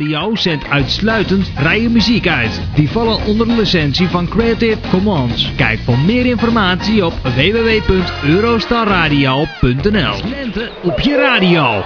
Radio zendt uitsluitend vrije muziek uit. Die vallen onder de licentie van Creative Commons. Kijk voor meer informatie op www.eurostarradio.nl Lente op je radio.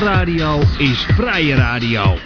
Radio is vrije radio.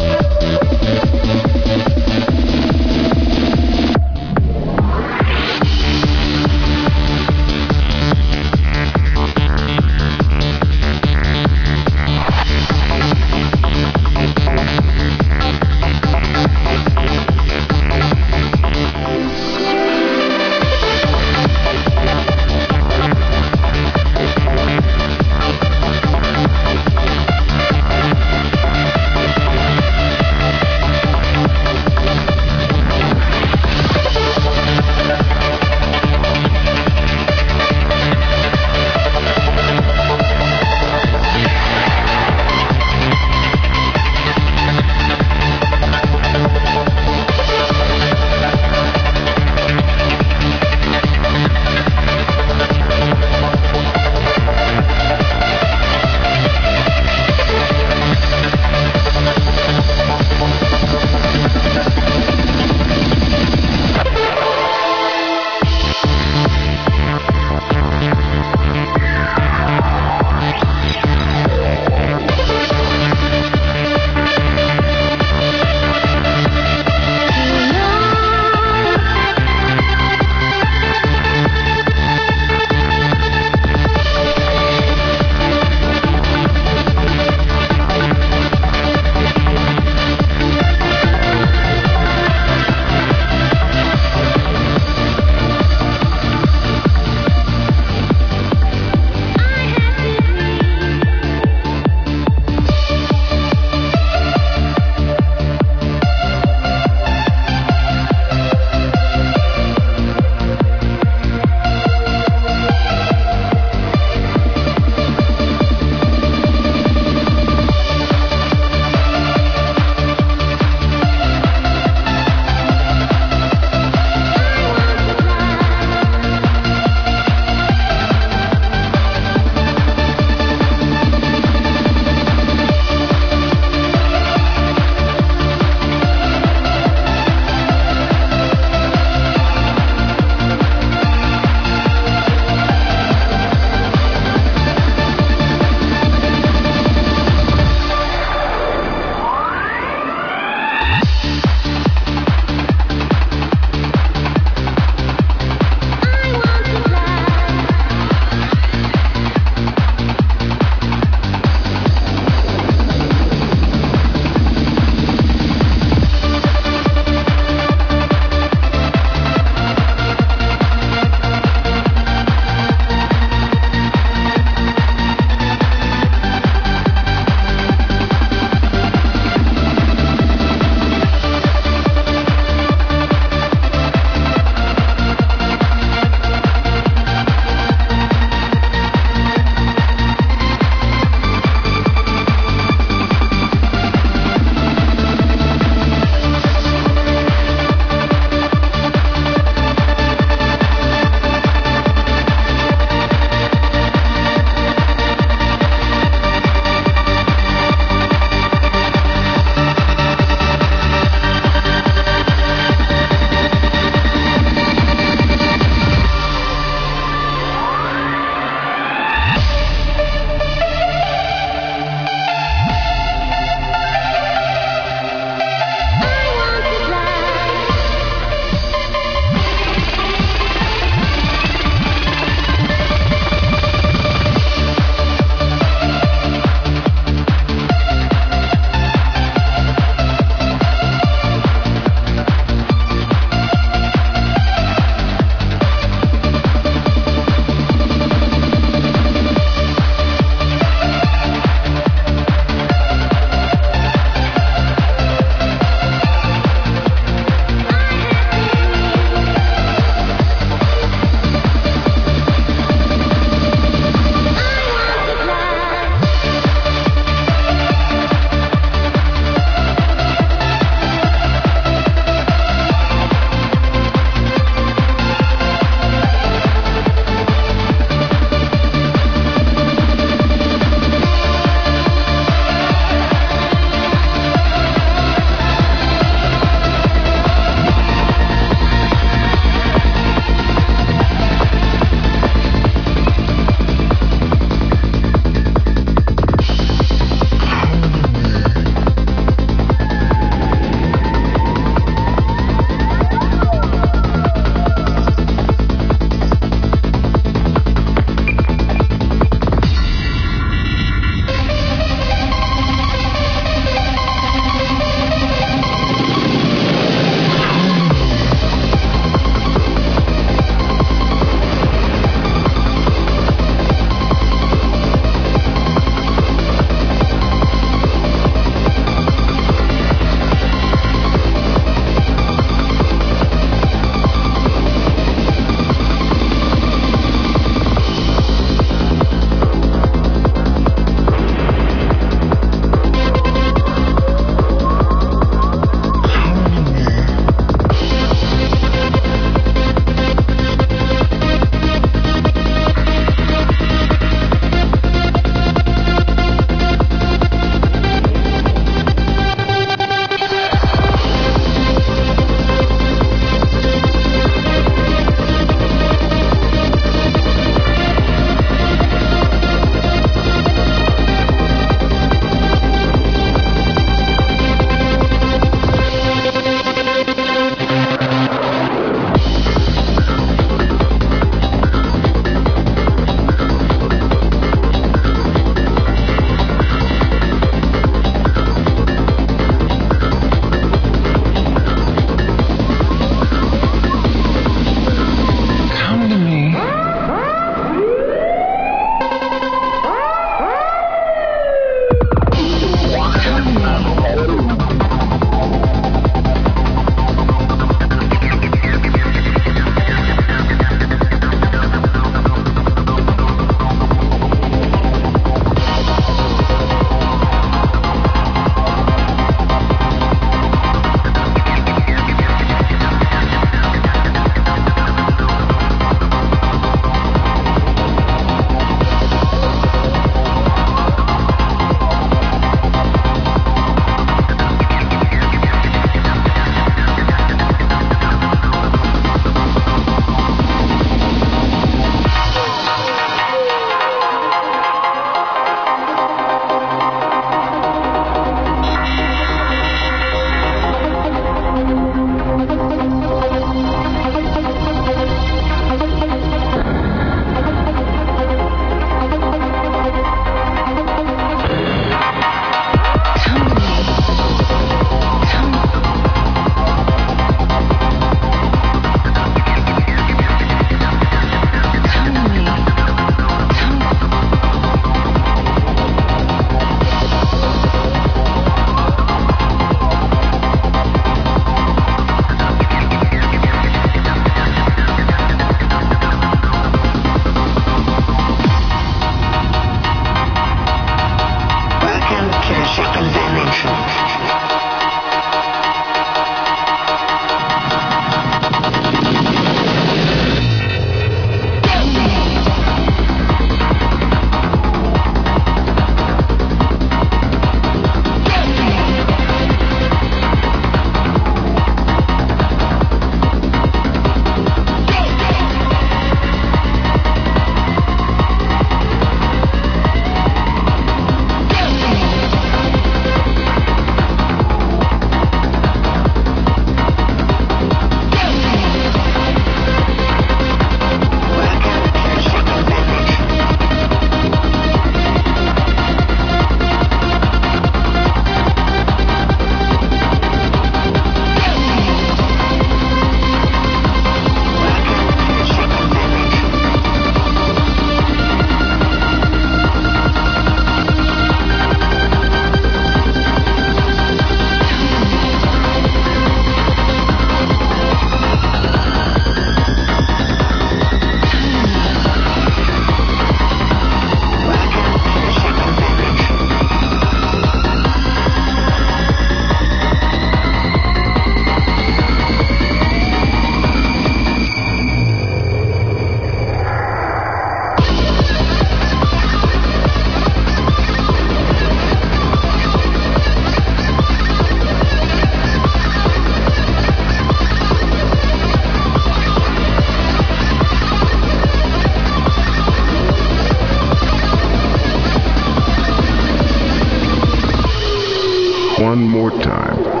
one more time.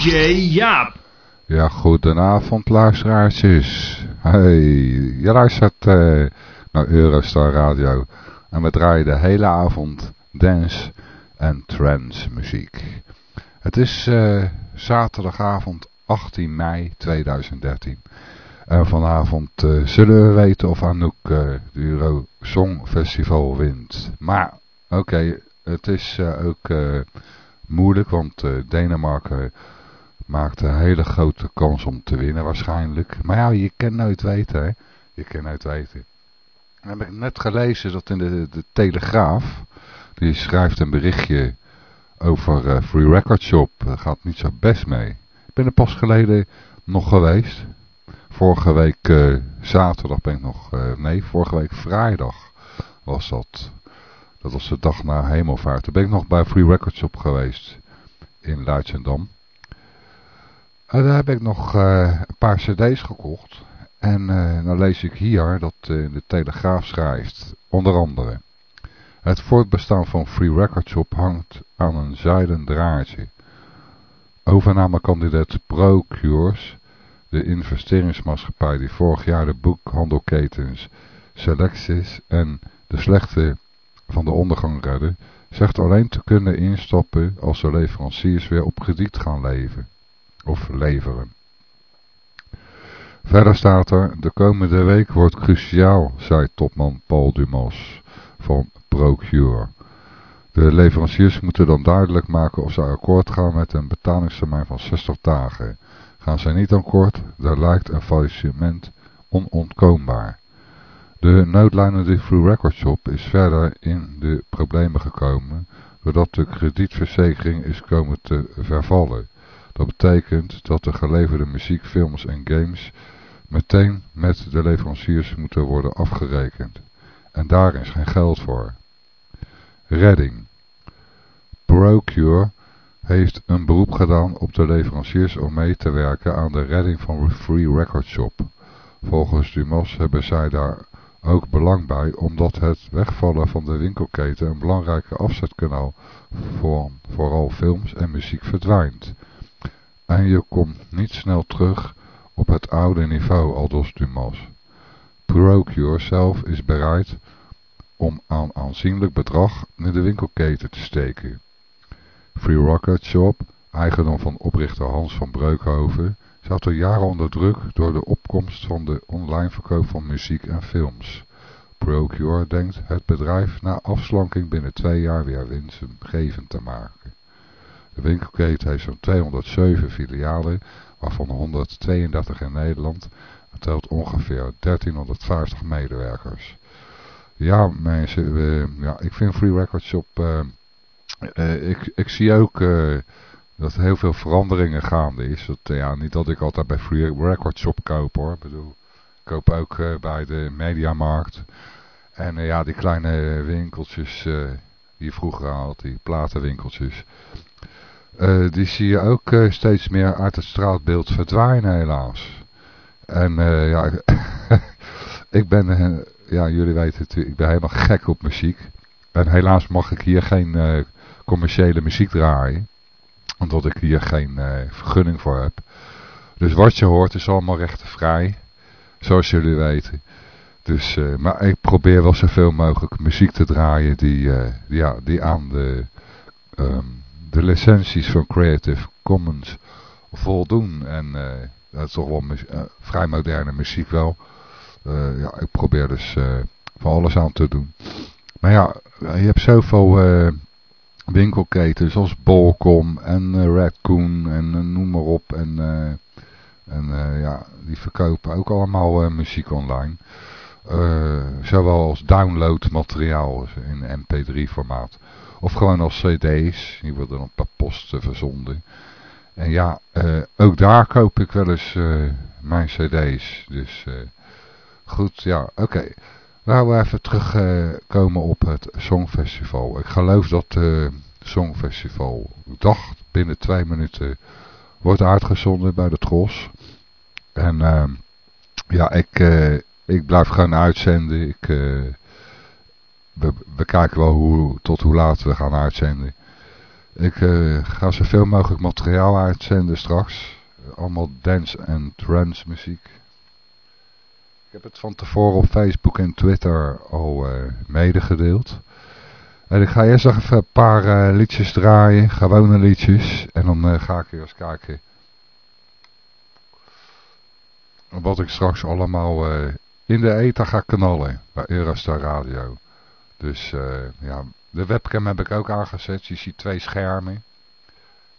DJ Jaap. Ja, goedenavond luisteraartjes. Hey, je luistert eh, naar Eurostar Radio. En we draaien de hele avond dance en trance muziek. Het is eh, zaterdagavond 18 mei 2013. En vanavond eh, zullen we weten of Anouk de Euro Song Festival wint. Maar oké, het is ook moeilijk, want Denemarken maakt een hele grote kans om te winnen waarschijnlijk. Maar ja, je kan nooit weten, hè. Je kan nooit weten. Dan heb ik net gelezen dat in de, de Telegraaf, die schrijft een berichtje over Free Record Shop, gaat niet zo best mee. Ik ben er pas geleden nog geweest. Vorige week uh, zaterdag ben ik nog... Nee, vorige week vrijdag was dat. Dat was de dag na hemelvaart. Toen ben ik nog bij Free Record Shop geweest. In Luidsendam. En daar heb ik nog uh, een paar cd's gekocht. En dan lees ik hier dat de Telegraaf schrijft. Onder andere. Het voortbestaan van Free Record Shop hangt aan een zijden draadje. Overnamekandidaat Procures de investeringsmaatschappij die vorig jaar de boekhandelketens Selectis en de slechte van de ondergang redden, zegt alleen te kunnen instappen als de leveranciers weer op krediet gaan leven of leveren. Verder staat er, de komende week wordt cruciaal, zei topman Paul Dumas van Procure. De leveranciers moeten dan duidelijk maken of ze akkoord gaan met een betalingstermijn van 60 dagen. Gaan zij niet akkoord, dan lijkt een faillissement onontkoombaar. De noodlijnende Free Record Shop is verder in de problemen gekomen doordat de kredietverzekering is komen te vervallen. Dat betekent dat de geleverde muziek, films en games meteen met de leveranciers moeten worden afgerekend. En daar is geen geld voor. Redding. Procure heeft een beroep gedaan op de leveranciers om mee te werken aan de redding van Free Record Shop. Volgens Dumas hebben zij daar ook belang bij omdat het wegvallen van de winkelketen een belangrijke afzetkanaal voor vooral films en muziek verdwijnt. En je komt niet snel terug op het oude niveau, aldus Dumas. Procure zelf is bereid om aan aanzienlijk bedrag in de winkelketen te steken. Free Rocket Shop, eigendom van oprichter Hans van Breukhoven, zat al jaren onder druk door de opkomst van de online verkoop van muziek en films. Procure denkt het bedrijf na afslanking binnen twee jaar weer winstgevend te maken. De winkelketen heeft zo'n 207 filialen, waarvan 132 in Nederland en telt ongeveer 1350 medewerkers. Ja mensen, ja, ik vind Free Record Shop... Uh, uh, ik, ik zie ook uh, dat heel veel veranderingen gaande is. Dat, ja, niet dat ik altijd bij Free Record Shop koop hoor. Ik bedoel, ik koop ook bij de Mediamarkt. En ja, die kleine winkeltjes die je vroeger had, die platenwinkeltjes. Die zie je ook steeds meer uit het straatbeeld verdwijnen helaas. En ja, ik ben, ja jullie weten het, ik ben helemaal gek op muziek. En helaas mag ik hier geen commerciële muziek draaien. Omdat ik hier geen vergunning voor heb. Dus wat je hoort is allemaal rechtenvrij. Zoals jullie weten. Dus, maar ik probeer wel zoveel mogelijk muziek te draaien die, ja, die aan de, um, de licenties van Creative Commons voldoen. En dat is toch wel vrij moderne muziek wel. ja, ik probeer dus van alles aan te doen. Maar ja, je hebt zoveel winkelketens zoals Bolcom en Raccoon en noem maar op. En, en ja, die verkopen ook allemaal muziek online. zowel als downloadmateriaal in mp3 formaat. Of gewoon als cd's. Die worden dan per post verzonden. En ja, ook daar koop ik wel eens mijn cd's. Dus goed, ja, oké. Okay. Nou, we even terugkomen op het Songfestival. Ik geloof dat het Songfestival, ik binnen twee minuten, wordt uitgezonden bij de Tros. En uh, ja, ik, uh, ik blijf gewoon uitzenden. Ik, we, kijken wel hoe, tot hoe laat we gaan uitzenden. Ik eh, ga zoveel mogelijk materiaal uitzenden straks. Allemaal dance- en trance muziek. Ik heb het van tevoren op Facebook en Twitter al eh, medegedeeld. En ik ga eerst nog even een paar eh, liedjes draaien, gewone liedjes. En dan ga ik eens kijken wat ik straks allemaal in de ether ga knallen bij Eurostar Radio. Dus eh, ja, de webcam heb ik ook aangezet. Je ziet twee schermen.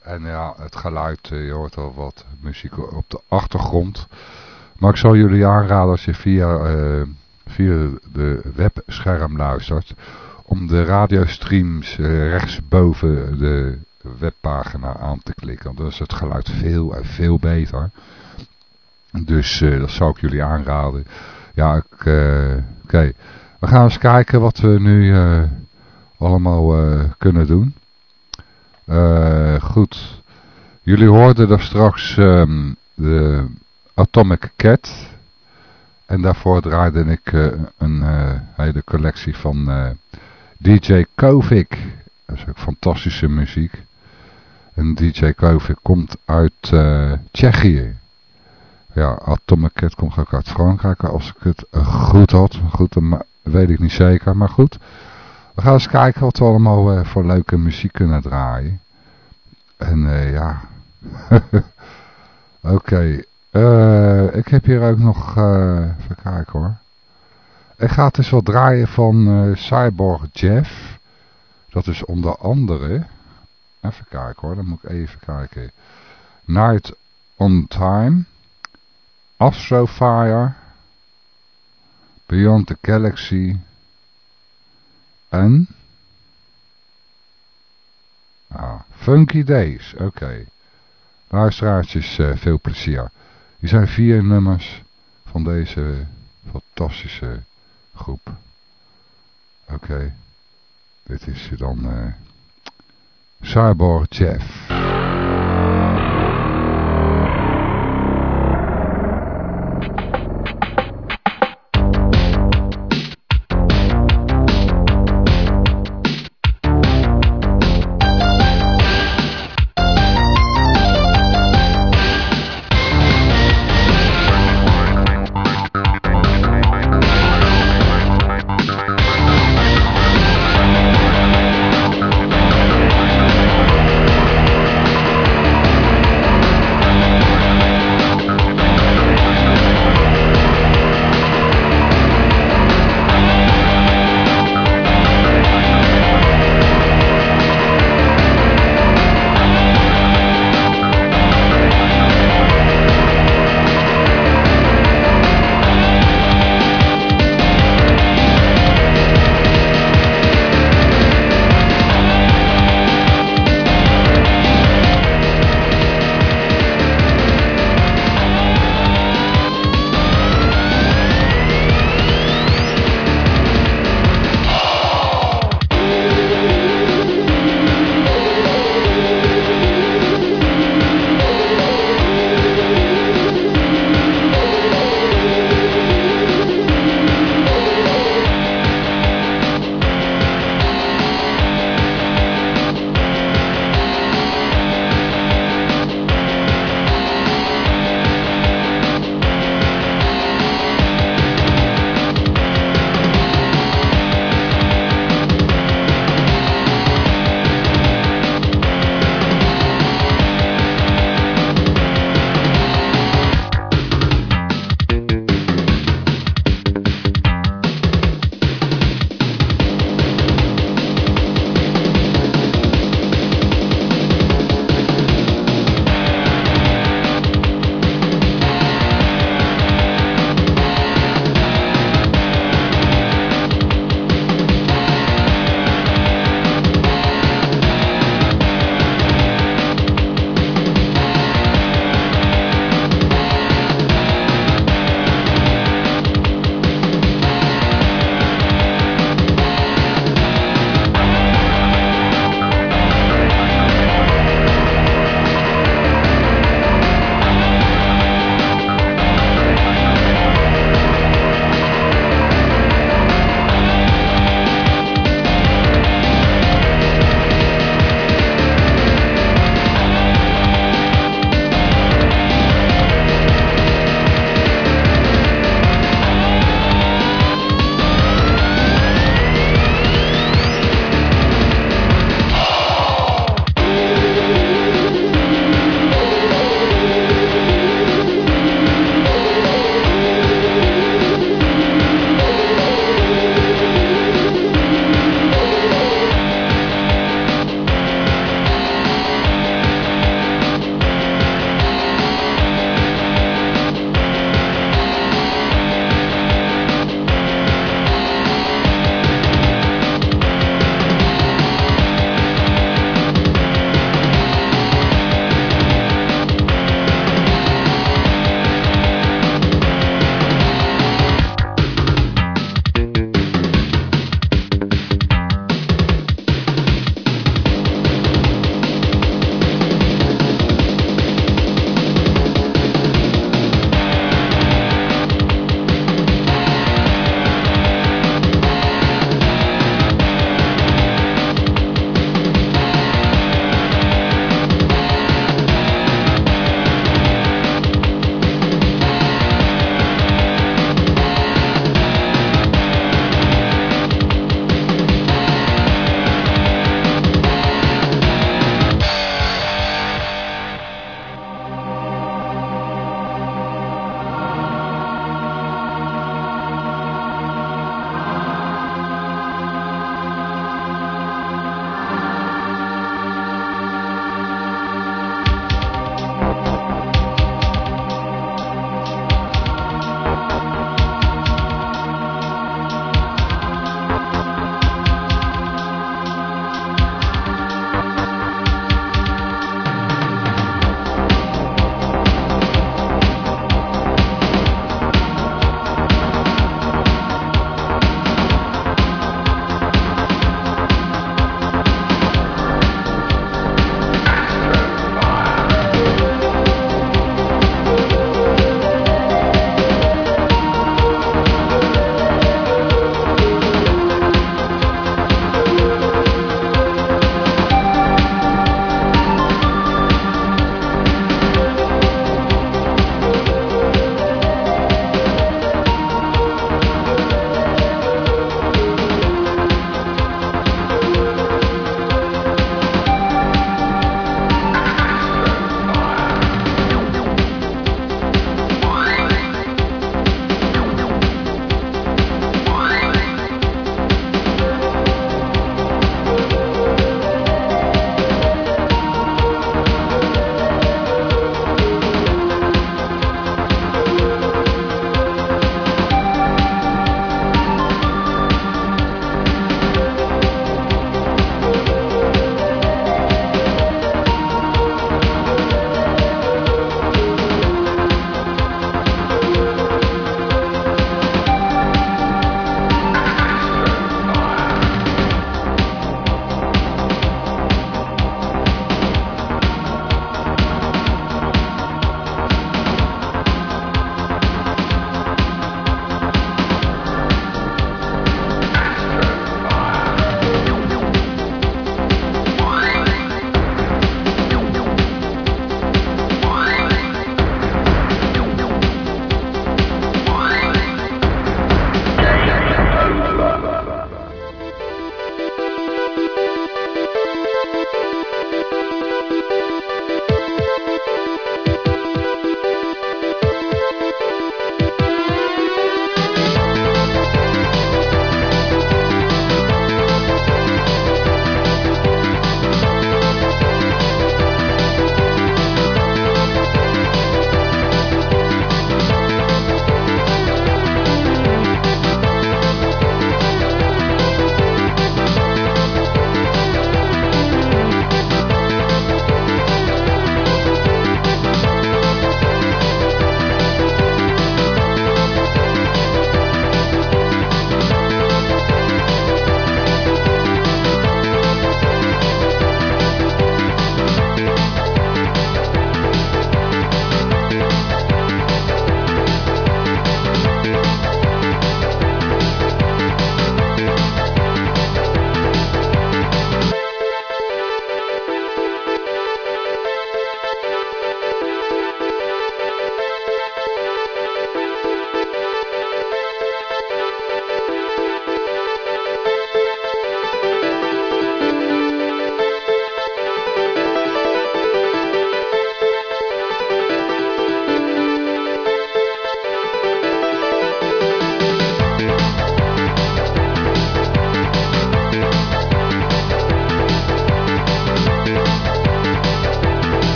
En ja, het geluid, eh, je hoort al wat muziek op de achtergrond. Maar ik zal jullie aanraden als je via, eh, via de webscherm luistert... om de radiostreams eh, rechtsboven de webpagina aan te klikken. Want dan is het geluid veel en veel beter. Dus dat zou ik jullie aanraden. Ja, ik, oké. We gaan eens kijken wat we nu eh, allemaal eh, kunnen doen. Eh, goed. Jullie hoorden er straks ehm, de Atomic Cat. En daarvoor draaide ik een hele collectie van DJ Kovic. Dat is ook fantastische muziek. En DJ Kovic komt uit Tsjechië. Ja, Atomic Cat komt ook uit Frankrijk, als ik het goed had. Goed, weet ik niet zeker, maar goed. We gaan eens kijken wat we allemaal eh, voor leuke muziek kunnen draaien. En eh, ja, oké. Eh, ik heb hier ook nog, even kijken hoor. Ik ga het eens wat draaien van Cyborg Jeff. Dat is onder andere, even kijken hoor, dan moet ik even kijken. Night on Time. Astrofire, Beyond the Galaxy en ah, Funky Days. Oké. Luisteraartjes, eh, veel plezier. Hier zijn vier nummers van deze fantastische groep. Oké. Dit is dan eh Cyborg Jeff.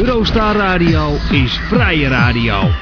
Eurostar Radio is vrije radio.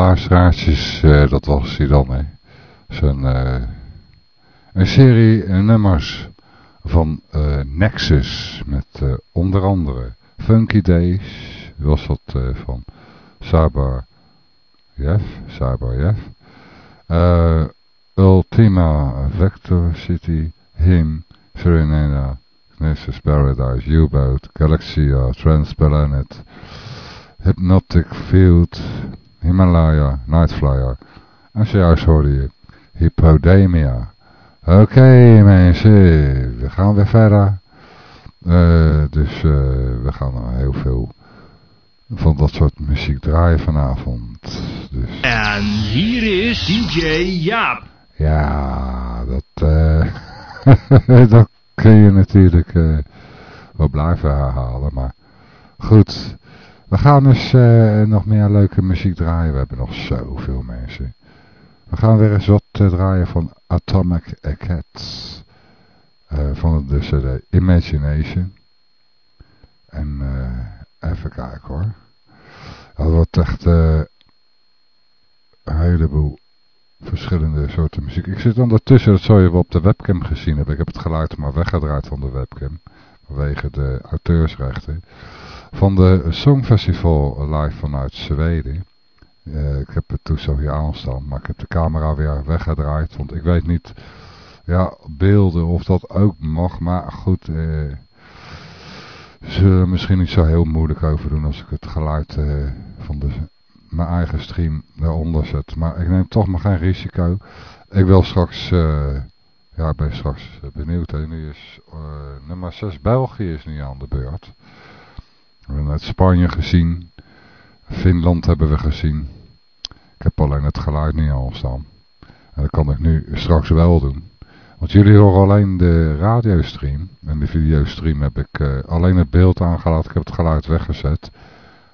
Ja, luisteraartjes, eh, dat was hij dan, hè. Zijn, eh, een serie eh, nummers van Nexus met onder andere Funky Days, was dat van Sabar Jeff, Sabar Jeff, Ultima Vector City, Him, Serenada, Nexus Paradise, U-Boat, Galaxia, Transplanet, Hypnotic Field, Himalaya, Nightflyer. En zojuist hoorde je Hippodemia. Oké mensen, we gaan weer verder. Eh, dus eh, we gaan heel veel van dat soort muziek draaien vanavond. Dus En hier is DJ Jaap. ja, dat, eh, dat kun je natuurlijk wel blijven herhalen. Maar goed, we gaan dus eh, nog meer leuke muziek draaien. We hebben nog zoveel mensen. We gaan weer eens wat eh, draaien van Atomic Cats. Eh, van de CD Imagination. En even kijken hoor. Dat wordt echt een heleboel verschillende soorten muziek. Ik zit ondertussen, dat zou je wel op de webcam gezien hebben. Ik heb het geluid maar weggedraaid van de webcam. Vanwege de auteursrechten. Van de Songfestival live vanuit Zweden. Eh, ik heb het toestel hier aanstaan, maar ik heb de camera weer weggedraaid. Want ik weet niet, ja, beelden of dat ook mag. Maar goed, eh, zullen er misschien niet zo heel moeilijk over doen als ik het geluid eh, van de, mijn eigen stream daaronder zet. Maar ik neem toch maar geen risico. Ik wil straks, ja, ik ben straks benieuwd. Hè. Nu is eh, nummer 6 België is nu aan de beurt. We hebben net Spanje gezien. Finland hebben we gezien. Ik heb alleen het geluid niet al staan. En dat kan ik nu straks wel doen. Want jullie horen alleen de radiostream. En de videostream heb ik eh, alleen het beeld aangelaten. Ik heb het geluid weggezet.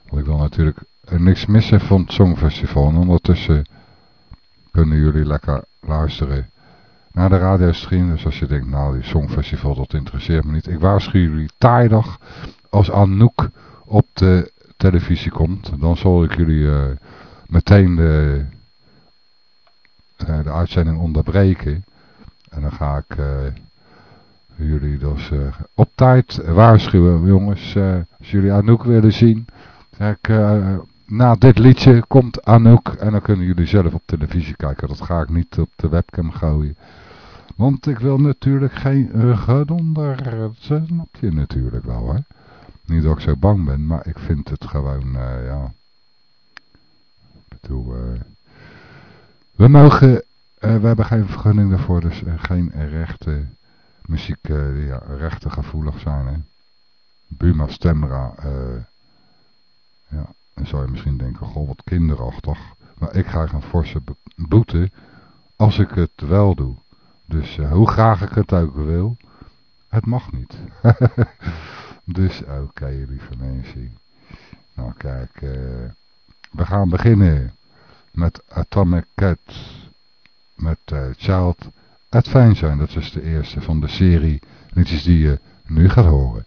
Want ik wil natuurlijk eh, niks missen van het Songfestival. En ondertussen kunnen jullie lekker luisteren naar de radiostream. Dus als je denkt, nou die Songfestival dat interesseert me niet. Ik waarschuw jullie tijdig als Anouk op de televisie komt. Dan zal ik jullie eh, meteen de, eh, de uitzending onderbreken. En dan ga ik eh, jullie dus op tijd waarschuwen, jongens. als jullie Anouk willen zien. Zeg ik, na dit liedje komt Anouk. En dan kunnen jullie zelf op televisie kijken. Dat ga ik niet op de webcam gooien. Want ik wil natuurlijk geen uh, gedonder. Dat snap je natuurlijk wel, hè. Niet dat ik zo bang ben, maar ik vind het gewoon, eh, ja... Bedoel, eh, we mogen, eh, we hebben geen vergunning daarvoor, dus geen rechte muziek ja, rechten gevoelig zijn, hè. Buma Stemra, ja, dan zou je misschien denken, goh, wat kinderachtig. Maar ik krijg een forse boete als ik het wel doe. Dus eh, hoe graag ik het ook wil, het mag niet. dus oké, lieve mensen. Nou kijk, eh, we gaan beginnen met Atomic Cat met eh, Child Adventure. Dat is de eerste van de serie liedjes die je nu gaat horen.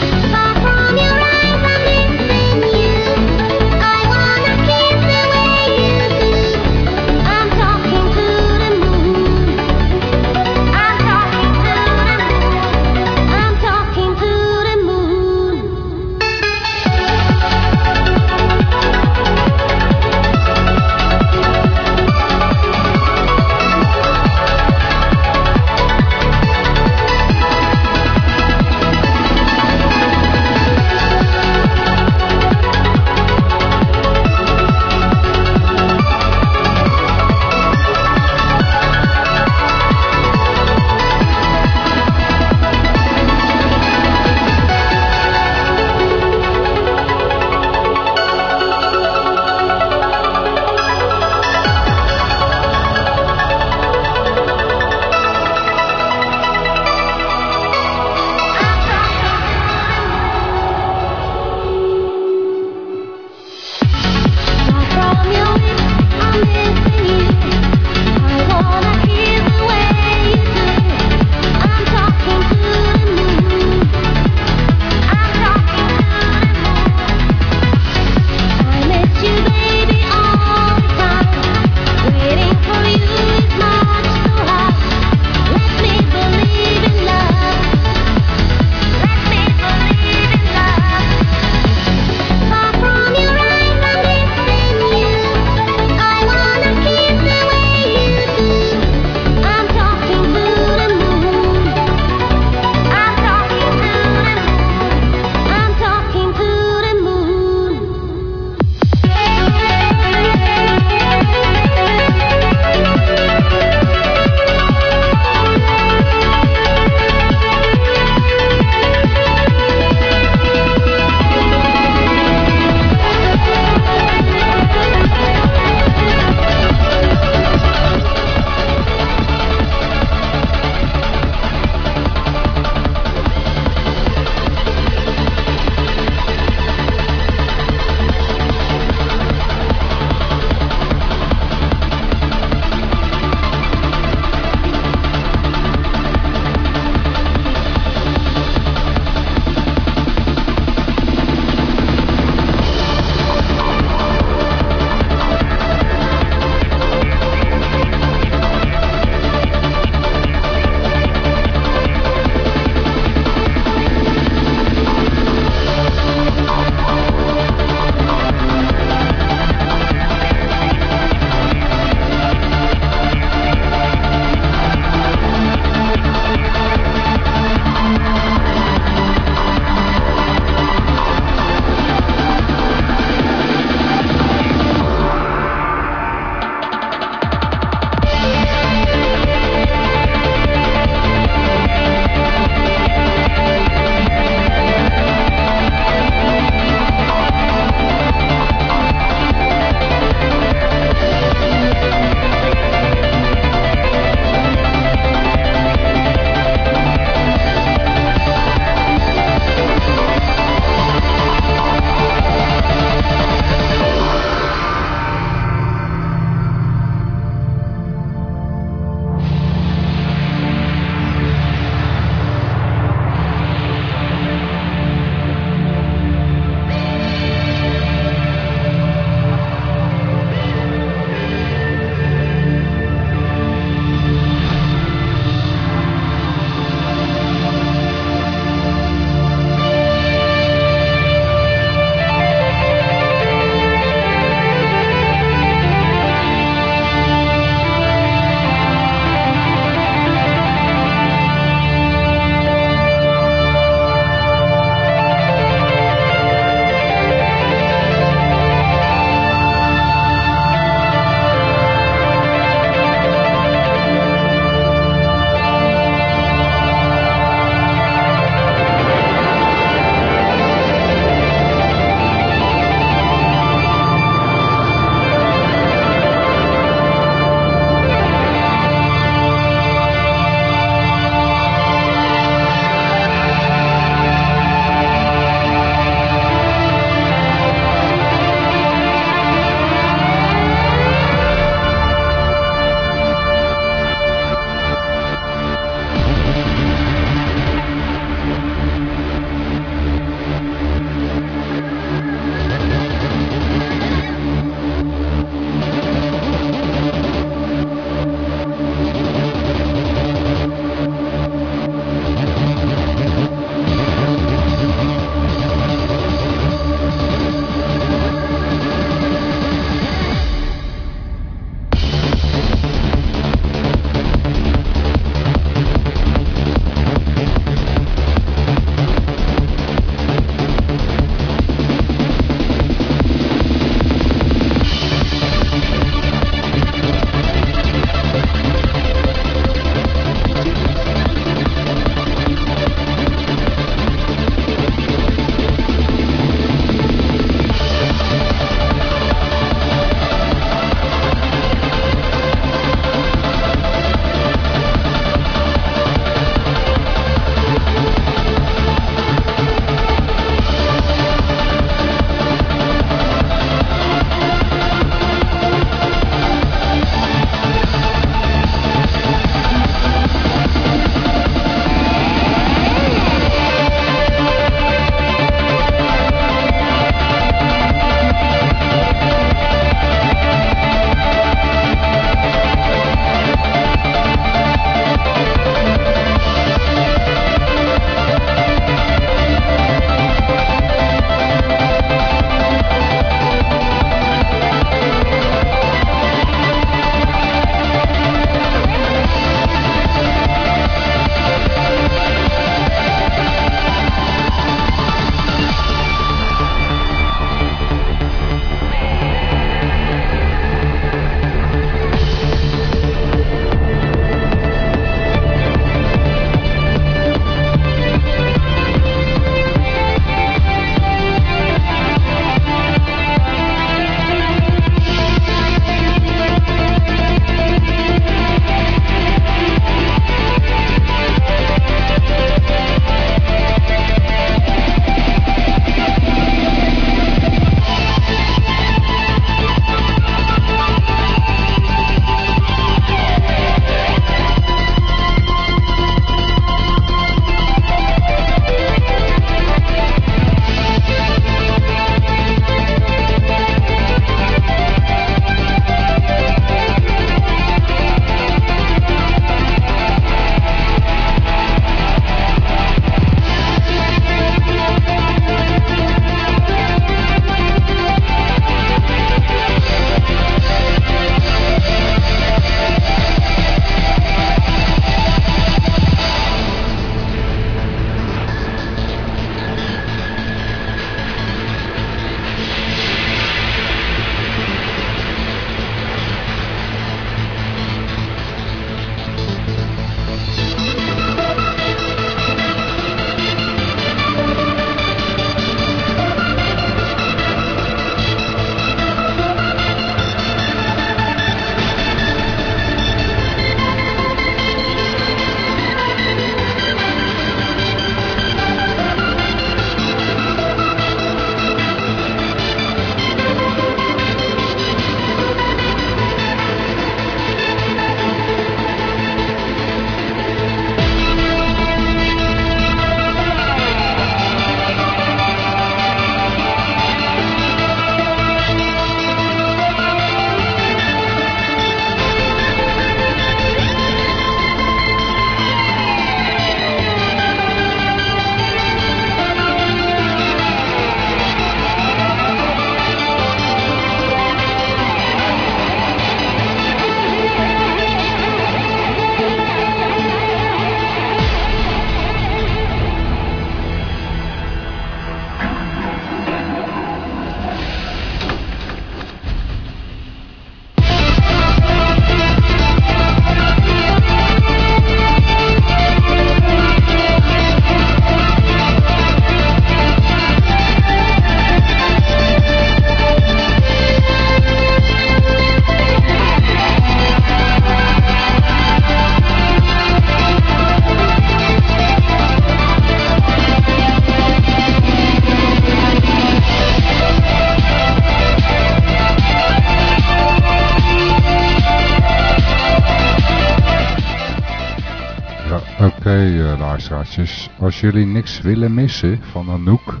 Luisteraartjes. Als jullie niks willen missen van Anouk,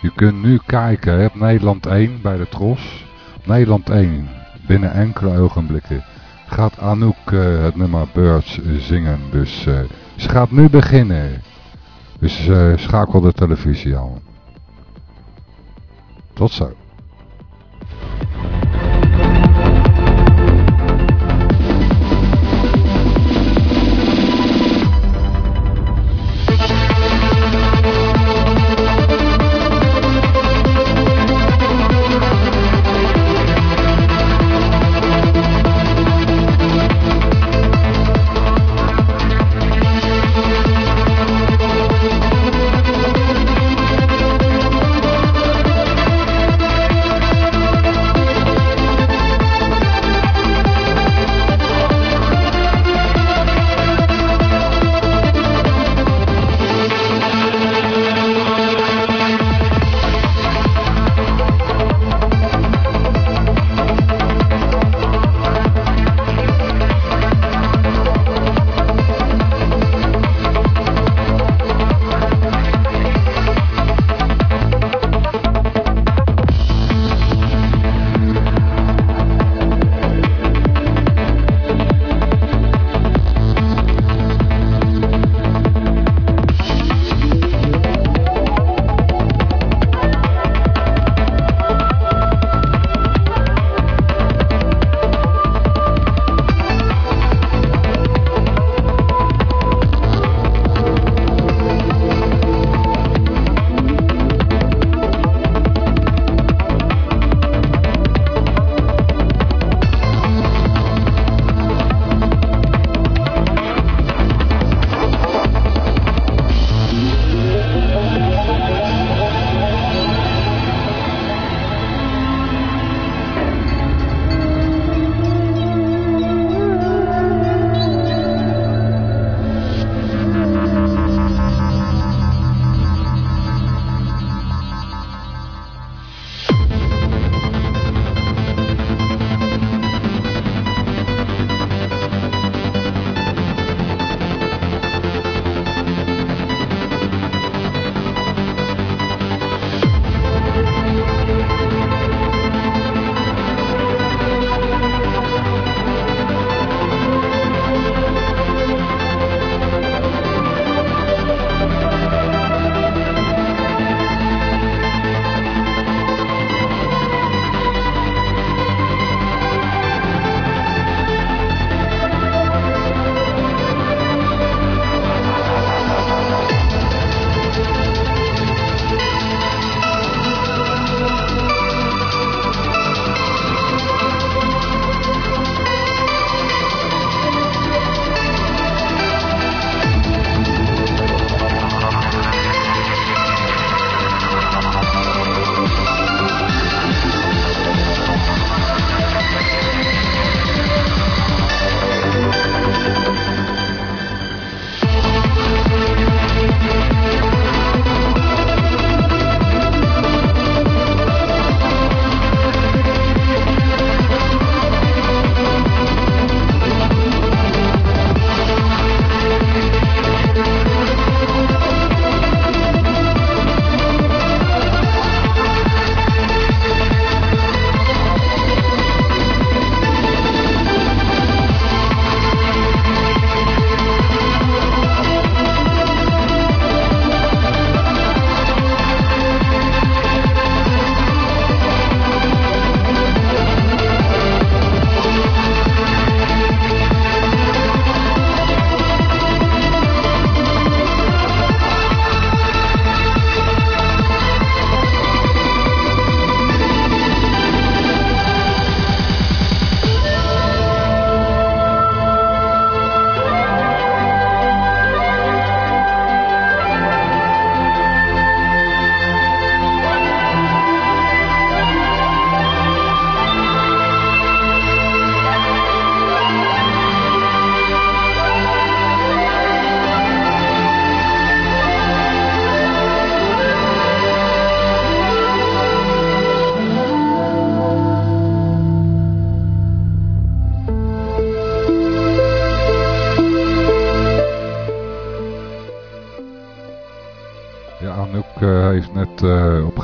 je kunt nu kijken op Nederland 1 bij de Tros. Nederland 1, binnen enkele ogenblikken, gaat Anouk eh, het nummer Birds zingen. Dus eh, ze gaat nu beginnen. Dus eh, schakel de televisie aan. Tot zo.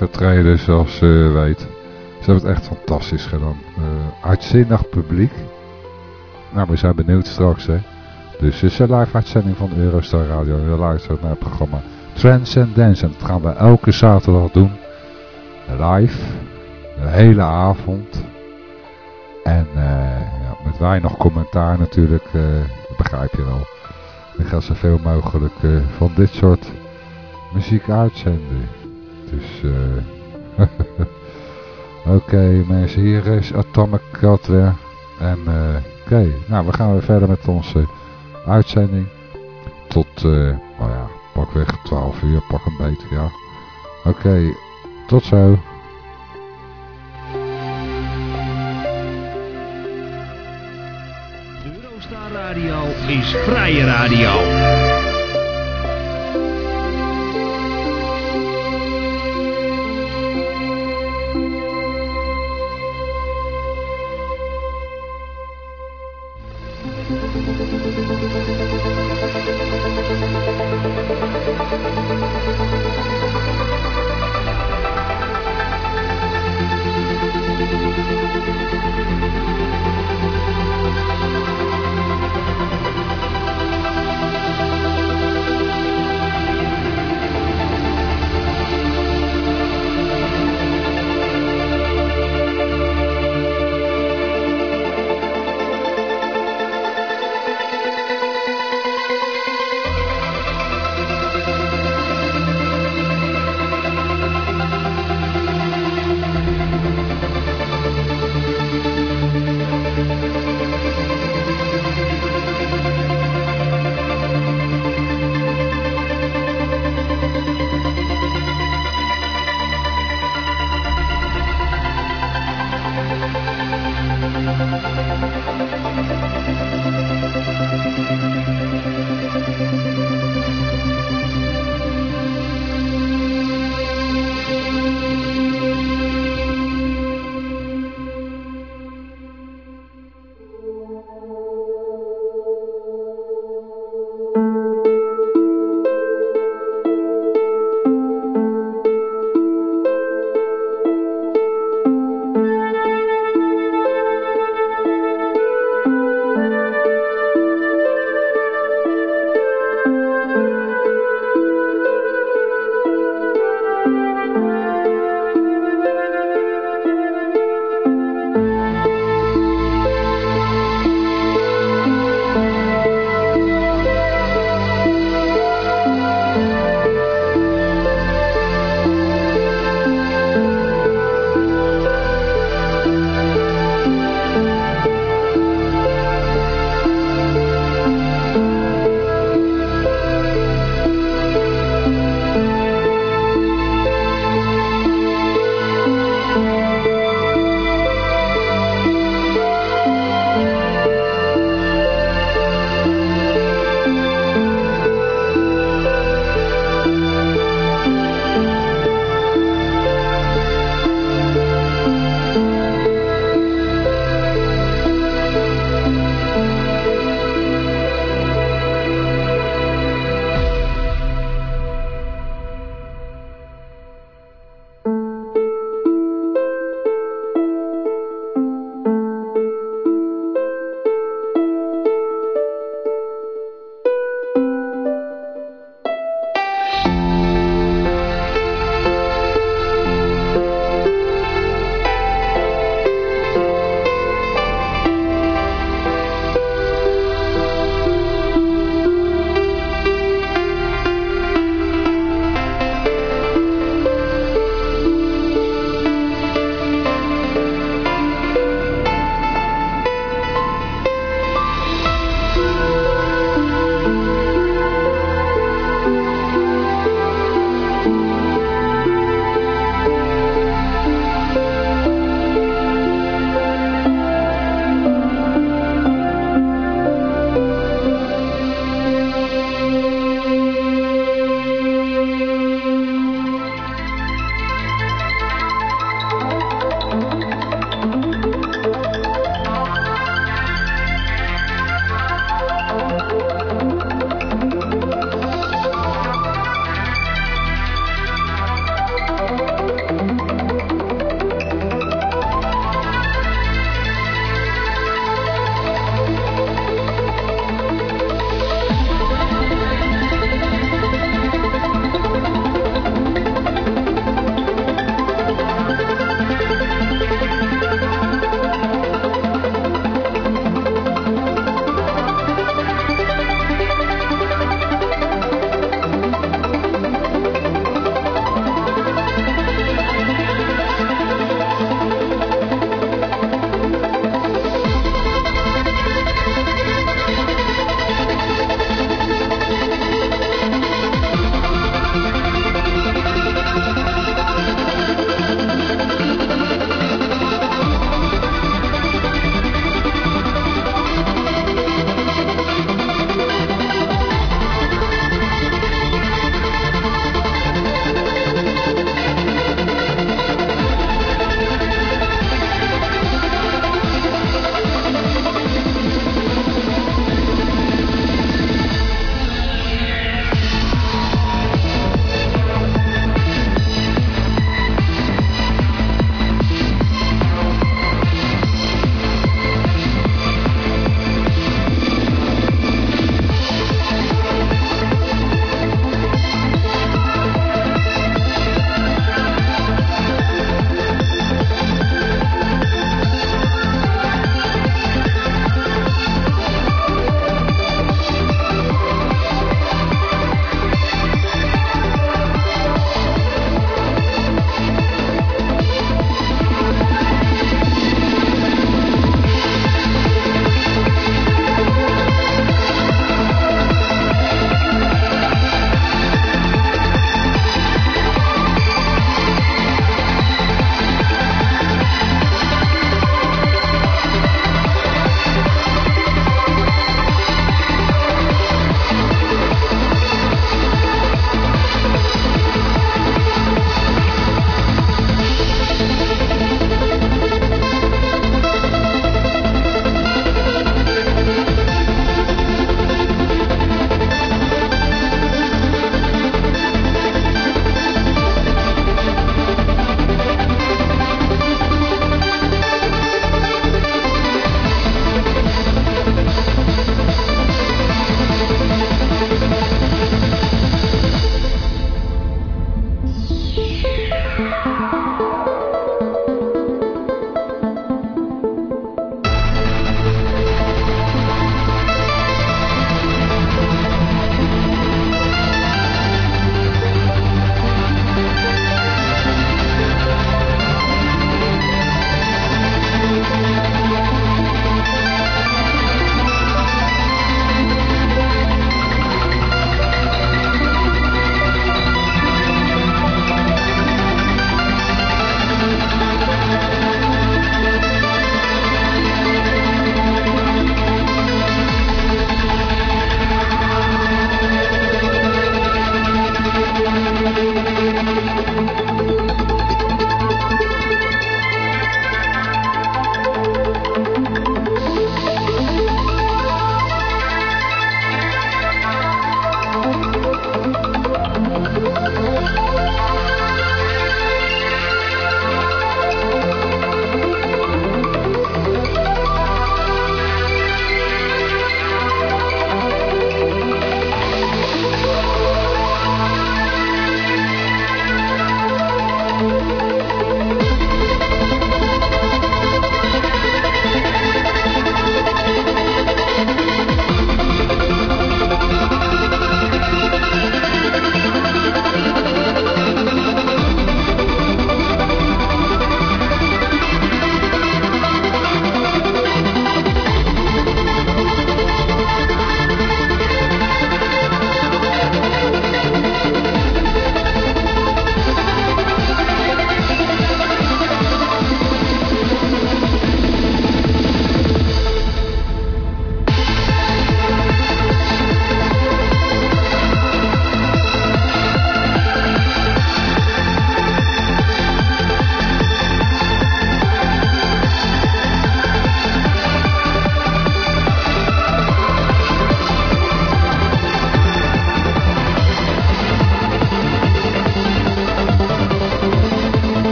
Eh, opgetreden, zoals je weet. Ze hebben het echt fantastisch gedaan. Eh, uitzinnig publiek. Nou, we zijn benieuwd straks, hè. Dus het is een live uitzending van Eurostar Radio. Je luistert naar het programma Transcendence. En dat gaan we elke zaterdag doen. Live. De hele avond. En eh, ja, met weinig commentaar natuurlijk. eh, dat begrijp je wel. Ik ga zoveel mogelijk eh, van dit soort muziek uitzenden. Dus eh oké mensen, hier is Atomic Cat. En eh, oké, nou we gaan weer verder met onze uitzending. Tot, eh nou ja, pakweg 12 uur, pak een beetje, ja. Oké, tot zo. Eurostar Radio is vrije radio.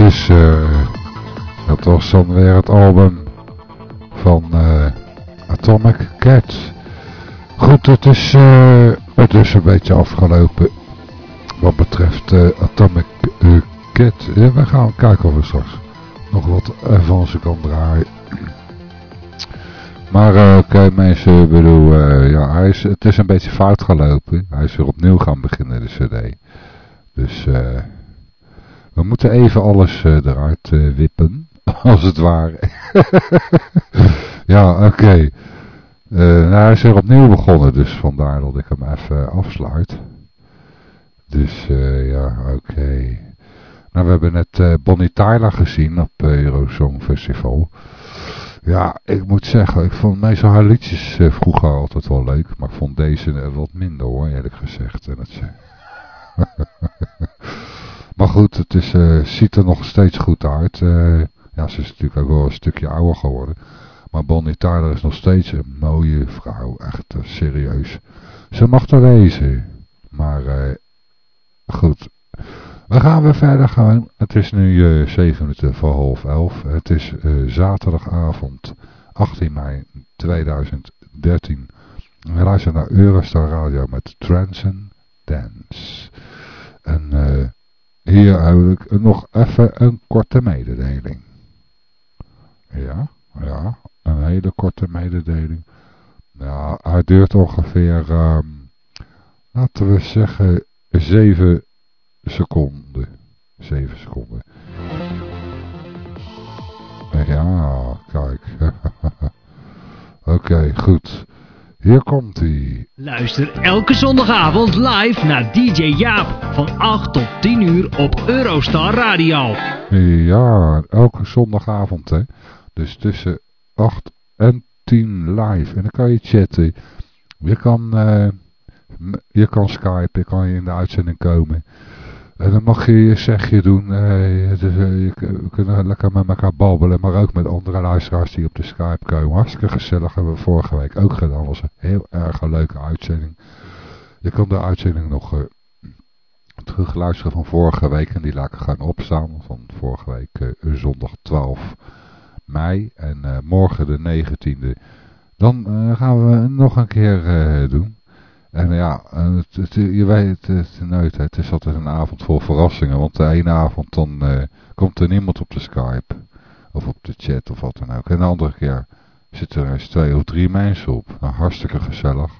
Eh, dat was dan weer het album van eh, Atomic Cat. Goed, het is, eh, het is een beetje afgelopen wat betreft Atomic Cat. We gaan kijken of we straks nog wat van ze kan draaien. Maar eh, oké mensen, bedoel, ja, hij is, het is een beetje fout gelopen. Hij is weer opnieuw gaan beginnen, de cd. Dus moeten even alles eh, eruit eh, wippen, als het ware. ja, oké. Eh, nou, hij is weer opnieuw begonnen, dus vandaar dat ik hem even afsluit. Dus ja, oké. Nou, we hebben net Bonnie Tyler gezien op Eurosong Festival. Ja, ik moet zeggen, ik vond meestal haar liedjes vroeger altijd wel leuk. Maar ik vond deze wat minder hoor, eerlijk gezegd. En maar goed, het is, eh, ziet er nog steeds goed uit. Eh, ja, ze is natuurlijk ook wel een stukje ouder geworden. Maar Bonnie Tyler is nog steeds een mooie vrouw. Echt eh, serieus. Ze mag er wezen. Maar goed. We gaan weer verder gaan. Het is nu eh 7 minuten voor half 11. Het is zaterdagavond 18 mei 2013. We luisteren naar Eurostar Radio met Transcendence. En eh, hier heb ik nog even een korte mededeling. Ja, ja, een hele korte mededeling. Ja, hij duurt ongeveer, ehm, laten we zeggen, 7 seconden. 7 seconden. Ja, kijk. Oké, goed. Hier komt hij. Luister elke zondagavond live naar DJ Jaap van 8 tot 10 uur op Eurostar Radio. Ja, elke zondagavond, hè. Dus tussen 8 en 10 live. En dan kan je chatten. Je kan, m- je kan skypen, je kan in de uitzending komen. En dan mag je je zegje doen. eh, je, we kunnen lekker met elkaar babbelen, maar ook met andere luisteraars die op de Skype komen. Hartstikke gezellig, hebben we vorige week ook gedaan. was een heel erg leuke uitzending. Je kan de uitzending nog eh, terugluisteren van vorige week en die laat ik gaan opstaan. Van vorige week eh, zondag 12 mei en morgen de 19e. Dan gaan we nog een keer doen. En ja, eh, het- je weet het nooit. Het is altijd een avond vol verrassingen. Want de ene avond dan eh, komt er niemand op de Skype. Of op de chat of wat dan ook. En de andere keer zitten er eens twee of drie mensen op. Nou, hartstikke gezellig.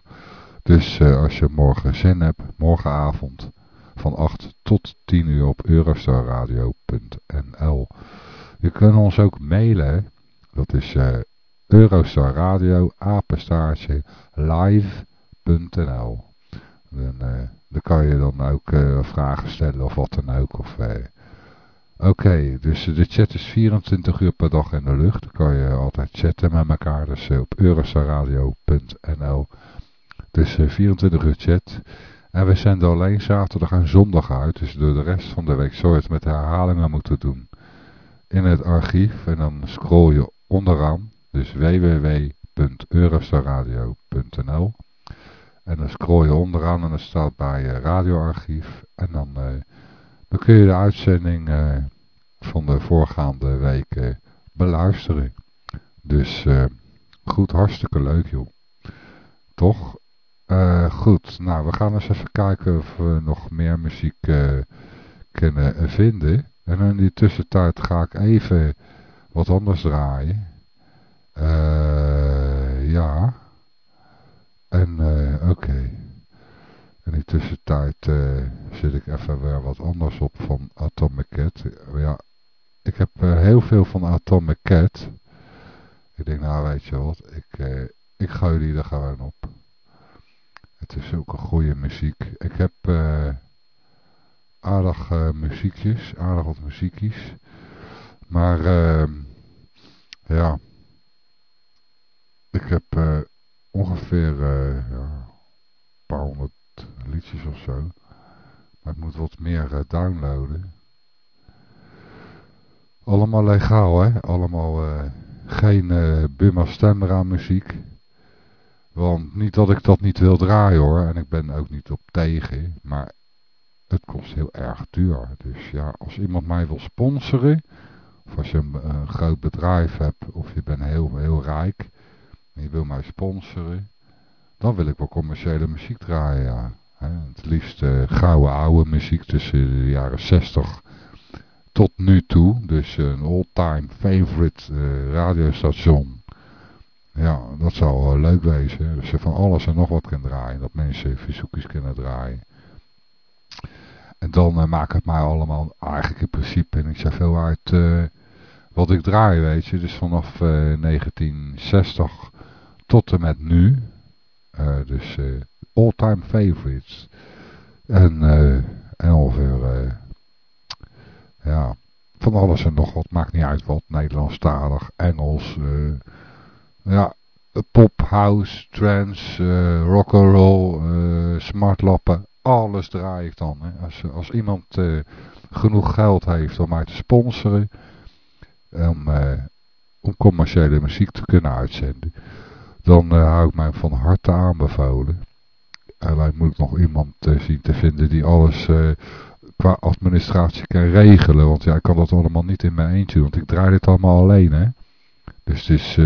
Dus eh, als je morgen zin hebt, morgenavond van 8 tot 10 uur op eurostarradio.nl. Je kunt ons ook mailen. Dat is eh Eurostarradio apenstaartje Dan, eh, dan kan je dan ook eh, vragen stellen of wat dan ook. Of, eh, Oké, dus de chat is 24 uur per dag in de lucht. Dan kan je altijd chatten met elkaar. Dus op eurostarradio.nl. Dus eh, 24 uur chat. En we zenden alleen zaterdag en zondag uit. Dus door de rest van de week zou je het met herhalingen moeten doen. In het archief. En dan scroll je onderaan. Dus www.eurostarradio.nl En dan scroll je onderaan en dan staat bij eh, radioarchief. En dan, eh, dan kun je de uitzending eh, van de voorgaande week eh, beluisteren. Dus goed, hartstikke leuk joh. Toch? Goed, nou we gaan eens even kijken of we nog meer muziek kunnen vinden. En in die tussentijd ga ik even wat anders draaien. Eh, ja. En eh, oké. In die tussentijd eh, zit ik even weer wat anders op van Atomic Cat. Ja, ik heb eh, heel veel van Atomic Cat. Ik denk, nou weet je wat, ik, ik gooi die er gewoon op. Het is ook een goede muziek. Ik heb eh, aardig muziekjes, aardig wat muziekjes. Maar ehm, ja, ik heb ongeveer eh, ja, een paar honderd liedjes of zo. Maar ik moet wat meer eh, downloaden. Allemaal legaal, hè? Allemaal eh, geen Buma Stemra muziek. Want niet dat ik dat niet wil draaien hoor. En ik ben ook niet op tegen. Maar het kost heel erg duur. Dus ja, als iemand mij wil sponsoren, of als je een, een groot bedrijf hebt, of je bent heel, heel rijk, en wil mij sponsoren, dan wil ik wel commerciële muziek draaien, ja. Het liefst eh, gouden oude muziek tussen de jaren 60 tot nu toe. Dus een all-time favorite eh, radiostation. Ja, dat zou wel leuk wezen. Dus je van alles en nog wat kan draaien. Dat mensen verzoekjes kunnen draaien. En dan uh, maakt het mij allemaal eigenlijk in principe niet zoveel uit uh, wat ik draai, weet je. Dus vanaf uh, 1960 tot en met nu. dus all-time favorites. En, en ongeveer, ja, van alles en nog wat. Maakt niet uit wat. Nederlandstalig, Engels, ja, pop, house, trance, uh, rock'n'roll, uh, smartlappen, alles draai ik dan. Hè. Als, als iemand uh, genoeg geld heeft om mij te sponsoren, om, om commerciële muziek te kunnen uitzenden, dan hou ik mij van harte aanbevolen. Alleen moet ik nog iemand zien te vinden die alles qua administratie kan regelen, want ja, ik kan dat allemaal niet in mijn eentje, want ik draai dit allemaal alleen, hè. Dus het is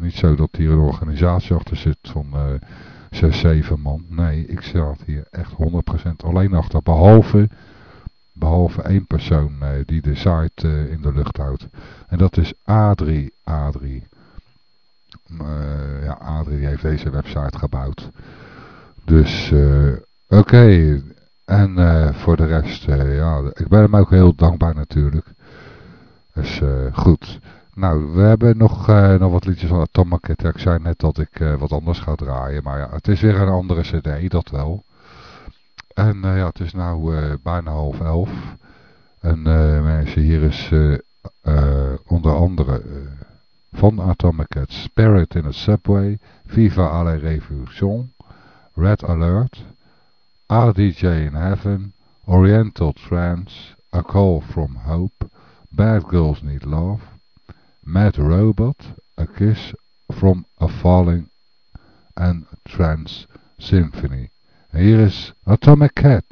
niet zo dat hier een organisatie achter zit van uh, 6, 7 man. Nee, ik zat hier echt 100% alleen achter. Behalve, behalve één persoon die de site in de lucht houdt. En dat is Adrie. Adrie. Ja, Adrie heeft deze website gebouwd. Dus, oké. Okay. En voor de rest, ja, ik ben hem ook heel dankbaar natuurlijk. Dus goed. Nou, we hebben nog, nog wat liedjes van Atomic Ik zei net dat ik wat anders ga draaien. Maar ja, het is weer een andere cd, dat wel. En ja, het is nou bijna half elf. En mensen, hier is onder andere van Atomic Spirit in a Subway, Viva la Revolution, Red Alert, RDJ in Heaven, Oriental Trance, A Call from Hope, Bad Girls Need Love, Mad Robot, A Kiss from a Falling en Trance Symphony. Hier is Atomic Cat.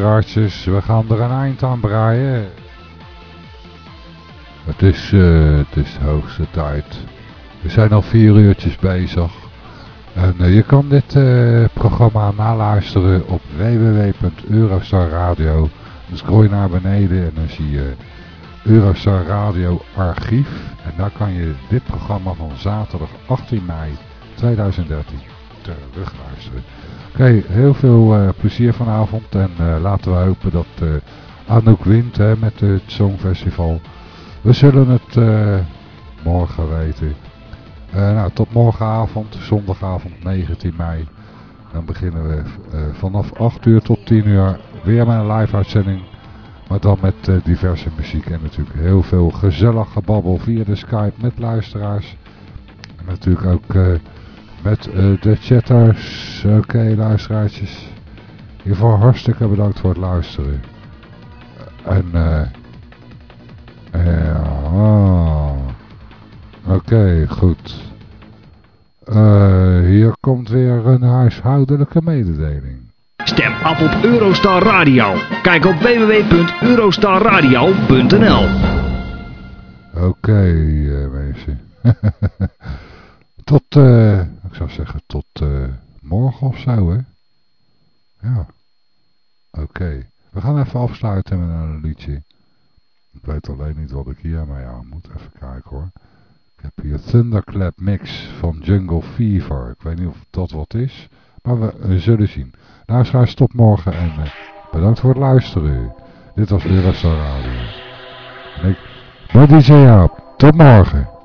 Luisteraartjes, we gaan er een eind aan breien. Het is, eh, het is de hoogste tijd. We zijn al vier uurtjes bezig. En eh, je kan dit eh, programma naluisteren op www.eurostarradio. Dan scroll je naar beneden en dan zie je Eurostar Radio Archief. En daar kan je dit programma van zaterdag 18 mei 2013 terug Oké, heel veel eh, plezier vanavond en eh, laten we hopen dat eh Anouk wint met het Songfestival. We zullen het morgen weten. Nou, tot morgenavond, zondagavond 19 mei. Dan beginnen we vanaf 8 uur tot 10 uur weer met een live uitzending. Maar dan met diverse muziek en natuurlijk heel veel gezellig gebabbel via de Skype met luisteraars. En natuurlijk ook met eh, de chatters. Oké luisteraartjes. In ieder geval hartstikke bedankt voor het luisteren. En eh... ja, Oké, goed. Eh, hier komt weer een huishoudelijke mededeling. Stem af op Eurostar Radio. Kijk op www.eurostarradio.nl Oké, eh, mensen. tot, eh, ik zou zeggen, tot eh, morgen of zo, hè? Ja. Oké. We gaan even afsluiten met een liedje. Ik weet alleen niet wat ik hiermee aan moet. Even kijken hoor. Ik heb hier Thunderclap Mix van Jungle Fever. Ik weet niet of dat wat is. Maar we zullen zien. Luisteraars, tot morgen en eh, bedankt voor het luisteren. Dit was weer Restaurant Radio. En ik ben DJ. Tot morgen.